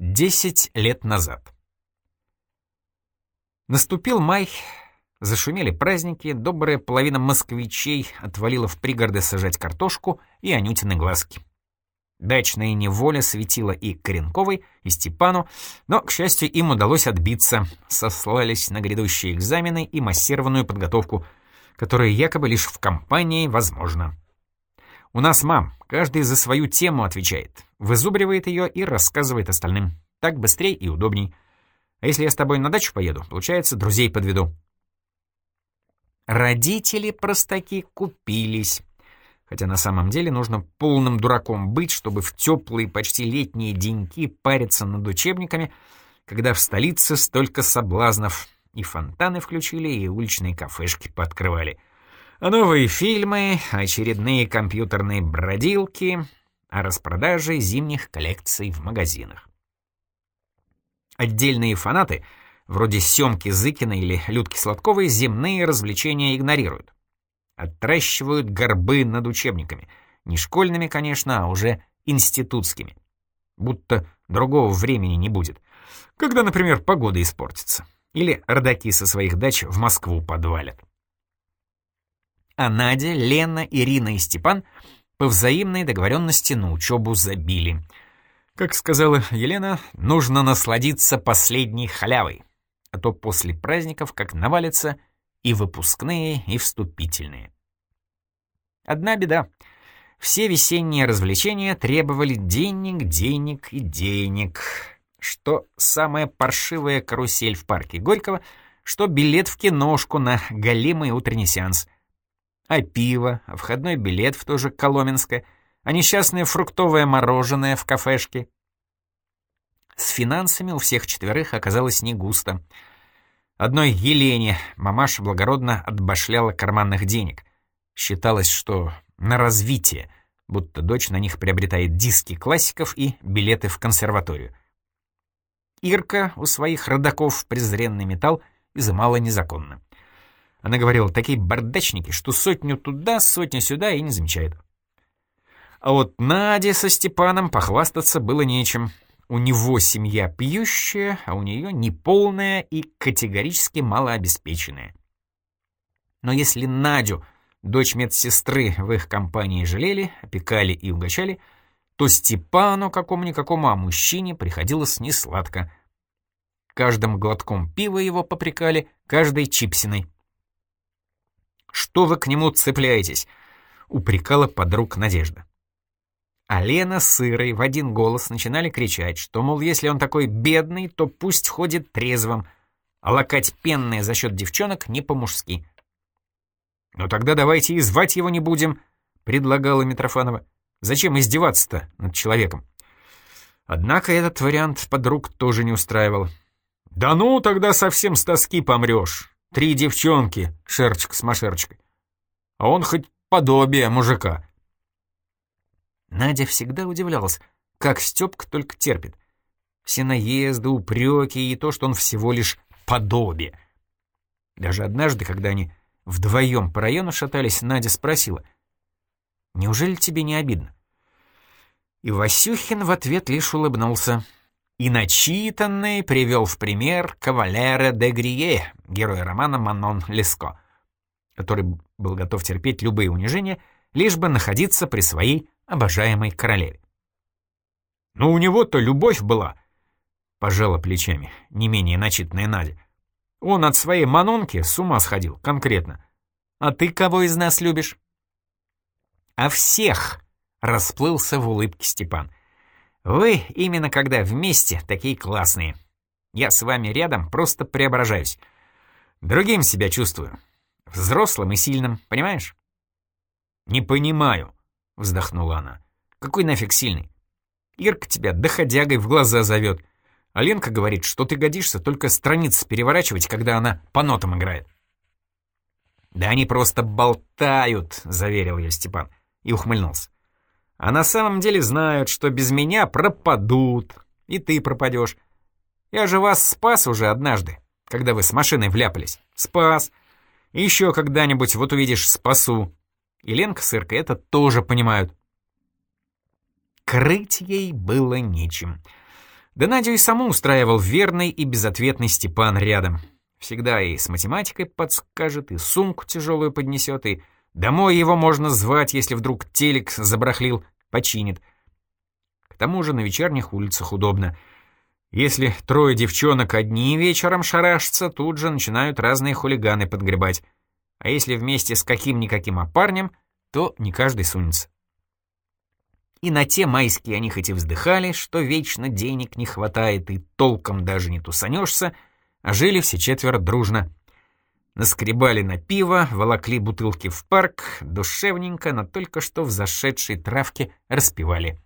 Десять лет назад. Наступил май, зашумели праздники, добрая половина москвичей отвалила в пригороды сажать картошку и Анютины глазки. Дачная неволя светила и Коренковой, и Степану, но, к счастью, им удалось отбиться, сослались на грядущие экзамены и массированную подготовку, которая якобы лишь в компании возможна. У нас мам, каждый за свою тему отвечает, вызубривает ее и рассказывает остальным. Так быстрее и удобней. А если я с тобой на дачу поеду, получается, друзей подведу. Родители простаки купились. Хотя на самом деле нужно полным дураком быть, чтобы в теплые, почти летние деньки париться над учебниками, когда в столице столько соблазнов. И фонтаны включили, и уличные кафешки пооткрывали. Новые фильмы, очередные компьютерные бродилки, а распродажи зимних коллекций в магазинах. Отдельные фанаты, вроде Семки Зыкина или Людки Сладковой, земные развлечения игнорируют. Отращивают горбы над учебниками. Не школьными, конечно, а уже институтскими. Будто другого времени не будет. Когда, например, погода испортится. Или родаки со своих дач в Москву подвалят а Надя, Лена, Ирина и Степан по взаимной договоренности на учебу забили. Как сказала Елена, нужно насладиться последней халявой, а то после праздников как навалится и выпускные, и вступительные. Одна беда. Все весенние развлечения требовали денег, денег и денег. Что самая паршивая карусель в парке Горького, что билет в киношку на голимый утренний сеанс — а пиво, а входной билет в то же Коломенское, а несчастное фруктовое мороженое в кафешке. С финансами у всех четверых оказалось не густо. Одной Елене мамаша благородно отбашляла карманных денег. Считалось, что на развитие, будто дочь на них приобретает диски классиков и билеты в консерваторию. Ирка у своих родаков презренный металл изымала незаконно. Она говорила, такие бардачники, что сотню туда, сотню сюда и не замечают. А вот Наде со Степаном похвастаться было нечем. У него семья пьющая, а у нее неполная и категорически малообеспеченная. Но если Надю, дочь медсестры, в их компании жалели, опекали и угощали, то Степану какому-никакому, а мужчине приходилось несладко. Каждым глотком пива его попрекали, каждой чипсиной. Что вы к нему цепляетесь?» — упрекала подруг Надежда. А Лена с Ирой в один голос начинали кричать, что, мол, если он такой бедный, то пусть ходит трезвым, а лакать пенное за счет девчонок не по-мужски. «Ну тогда давайте и звать его не будем», — предлагала Митрофанова. «Зачем издеваться-то над человеком?» Однако этот вариант подруг тоже не устраивал. «Да ну, тогда совсем с тоски помрешь. Три девчонки, шерчик с машерчикой. А он хоть подобие мужика. Надя всегда удивлялась, как Степка только терпит. Все наезды, упреки и то, что он всего лишь подобие. Даже однажды, когда они вдвоем по району шатались, Надя спросила, «Неужели тебе не обидно?» И Васюхин в ответ лишь улыбнулся и начитанный привел в пример кавалера де Грие, героя романа Манон Леско, который был готов терпеть любые унижения, лишь бы находиться при своей обожаемой королеве. «Ну, у него-то любовь была», — пожала плечами не менее начитанная Надя. «Он от своей Манонки с ума сходил, конкретно. А ты кого из нас любишь?» «А всех!» — расплылся в улыбке Степан. Вы именно когда вместе такие классные. Я с вами рядом просто преображаюсь. Другим себя чувствую. Взрослым и сильным, понимаешь? Не понимаю, вздохнула она. Какой нафиг сильный? Ирка тебя доходягой в глаза зовет. А Ленка говорит, что ты годишься только страниц переворачивать, когда она по нотам играет. «Да они просто болтают», — заверил я Степан и ухмыльнулся. А на самом деле знают, что без меня пропадут, и ты пропадешь. Я же вас спас уже однажды, когда вы с машиной вляпались. Спас. Еще когда-нибудь, вот увидишь, спасу. И Ленка с Иркой это тоже понимают. Крыть ей было нечем. Да Надю и саму устраивал верный и безответный Степан рядом. Всегда и с математикой подскажет, и сумку тяжелую поднесет, и домой его можно звать, если вдруг телек забрахлил, починит. К тому же на вечерних улицах удобно. Если трое девчонок одни вечером шарашатся, тут же начинают разные хулиганы подгребать. А если вместе с каким-никаким опарнем, то не каждый сунется. И на те майские они хоть и вздыхали, что вечно денег не хватает и толком даже не тусанешься, а жили все четверо дружно. Наскребали на пиво, волокли бутылки в парк, душевненько, но только что в зашедшей травке распевали.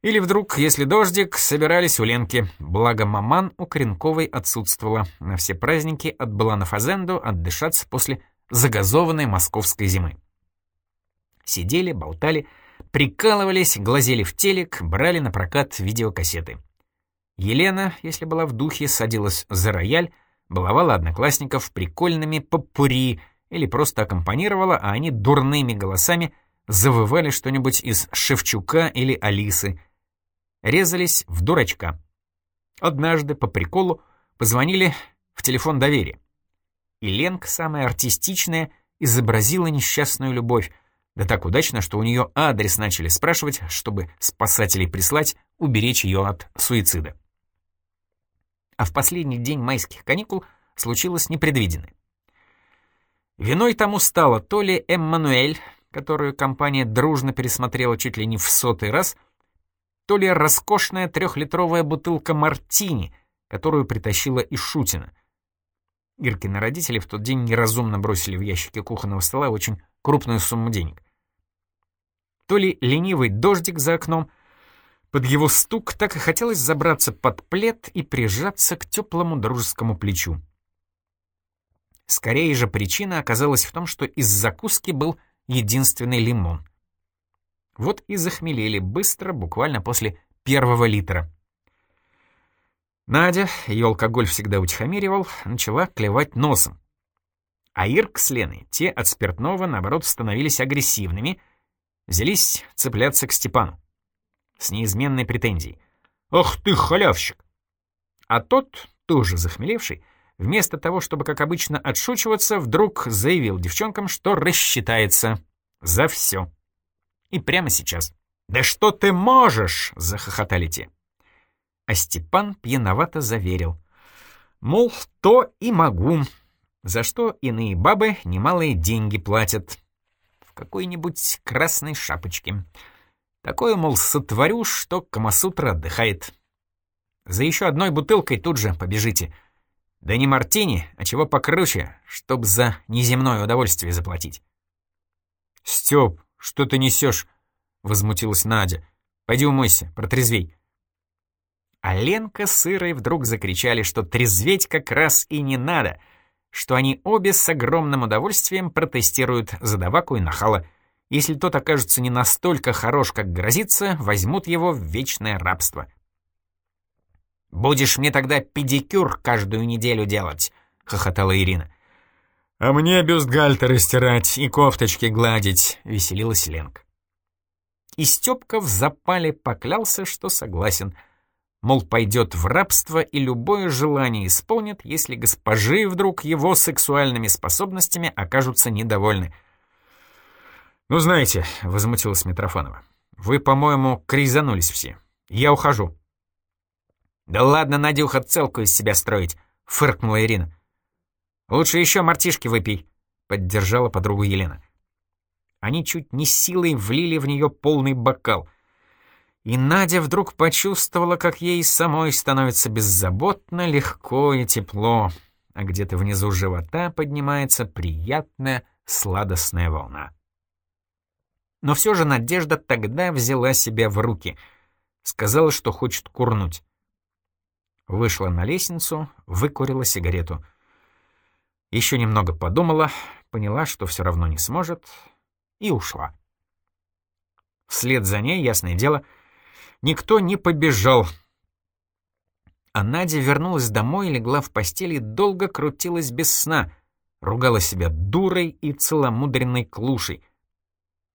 Или вдруг, если дождик, собирались у Ленки, благо маман у Коренковой отсутствовала. На все праздники отбыла на фазенду отдышаться после загазованной московской зимы. Сидели, болтали, прикалывались, глазели в телек, брали на прокат видеокассеты. Елена, если была в духе, садилась за рояль, баловала одноклассников прикольными попури или просто аккомпанировала, а они дурными голосами завывали что-нибудь из Шевчука или Алисы. Резались в дурачка. Однажды, по приколу, позвонили в телефон доверия. И Ленка, самая артистичная, изобразила несчастную любовь, да так удачно, что у нее адрес начали спрашивать, чтобы спасателей прислать, уберечь ее от суицида. А в последний день майских каникул случилось непредвиденное. Виной тому стало то ли Эммануэль, которую компания дружно пересмотрела чуть ли не в сотый раз, то ли роскошная трехлитровая бутылка мартини, которую притащила из Шутина. Иркины родители в тот день неразумно бросили в ящики кухонного стола очень крупную сумму денег. То ли ленивый дождик за окном, под его стук так и хотелось забраться под плед и прижаться к теплому дружескому плечу. Скорее же причина оказалась в том, что из закуски был единственный лимон. Вот и захмелели быстро, буквально после первого литра. Надя, ее алкоголь всегда утихомиривал, начала клевать носом. А Ирк с Леной, те от спиртного, наоборот, становились агрессивными, взялись цепляться к Степану. С неизменной претензией. «Ах ты, халявщик!» А тот, тоже захмелевший, вместо того, чтобы, как обычно, отшучиваться, вдруг заявил девчонкам, что рассчитается за все. И прямо сейчас. «Да что ты можешь!» — захохотали те. А Степан пьяновато заверил. Мол, то и могу, за что иные бабы немалые деньги платят. В какой-нибудь красной шапочке. Такое, мол, сотворю, что Камасутра отдыхает. За еще одной бутылкой тут же побежите. Да не мартини, а чего покруче, чтоб за неземное удовольствие заплатить. «Стёп, что ты несешь?» — возмутилась Надя. «Пойди умойся, протрезвей». А Ленка с Ирой вдруг закричали, что трезветь как раз и не надо, что они обе с огромным удовольствием протестируют задаваку и нахала. Если тот окажется не настолько хорош, как грозится, возьмут его в вечное рабство. «Будешь мне тогда педикюр каждую неделю делать», — хохотала Ирина. «А мне бюстгальтеры стирать и кофточки гладить», — веселилась Ленка. И Стёпка в запале поклялся, что согласен — мол, пойдет в рабство и любое желание исполнит, если госпожи вдруг его сексуальными способностями окажутся недовольны. «Ну, знаете», — возмутилась Митрофанова, — «вы, по-моему, кризанулись все. Я ухожу». «Да ладно, Надюха, целку из себя строить», — фыркнула Ирина. «Лучше еще мартишки выпей», — поддержала подругу Елена. Они чуть не силой влили в нее полный бокал. И Надя вдруг почувствовала, как ей самой становится беззаботно, легко и тепло, а где-то внизу живота поднимается приятная сладостная волна. Но все же Надежда тогда взяла себя в руки, сказала, что хочет курнуть. Вышла на лестницу, выкурила сигарету. Еще немного подумала, поняла, что все равно не сможет, и ушла. Вслед за ней, ясное дело, — Никто не побежал. А Надя вернулась домой, легла в постели долго крутилась без сна, ругала себя дурой и целомудренной клушей.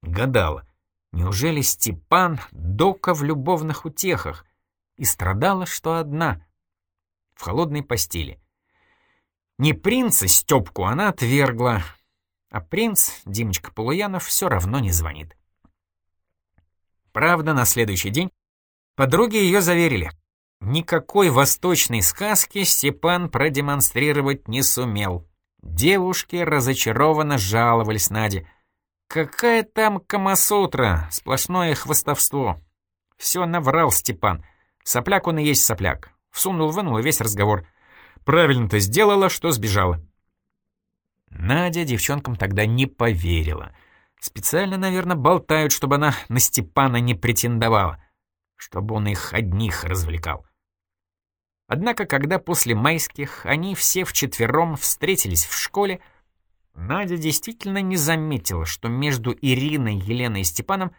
Гадала, неужели Степан дока в любовных утехах? и страдала, что одна, в холодной постели. Не принца Степку она отвергла, а принц, Димочка Полуянов, все равно не звонит. Правда, на следующий день подруги ее заверили. Никакой восточной сказки Степан продемонстрировать не сумел. Девушки разочарованно жаловались Наде. «Какая там Камасутра? Сплошное хвостовство!» Все наврал Степан. Сопляк он и есть сопляк. Всунул-вынул весь разговор. Правильно-то сделала, что сбежала. Надя девчонкам тогда не поверила. Специально, наверное, болтают, чтобы она на Степана не претендовала. Чтобы он их одних развлекал. Однако, когда после майских они все вчетвером встретились в школе, Надя действительно не заметила, что между Ириной, Еленой и Степаном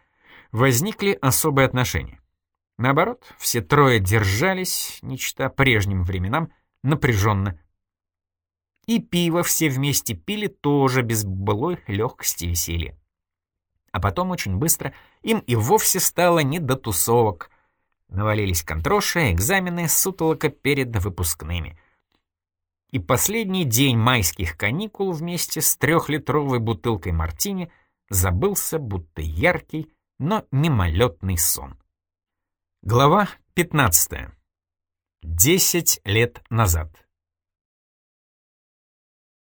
возникли особые отношения. Наоборот, все трое держались, не чита прежним временам, напряженно. И пиво все вместе пили тоже без былой легкости веселья. А потом очень быстро им и вовсе стало не до тусовок — Навалились контроши, экзамены, сутолока перед выпускными. И последний день майских каникул вместе с трехлитровой бутылкой мартини забылся, будто яркий, но мимолетный сон. Глава 15. Десять лет назад.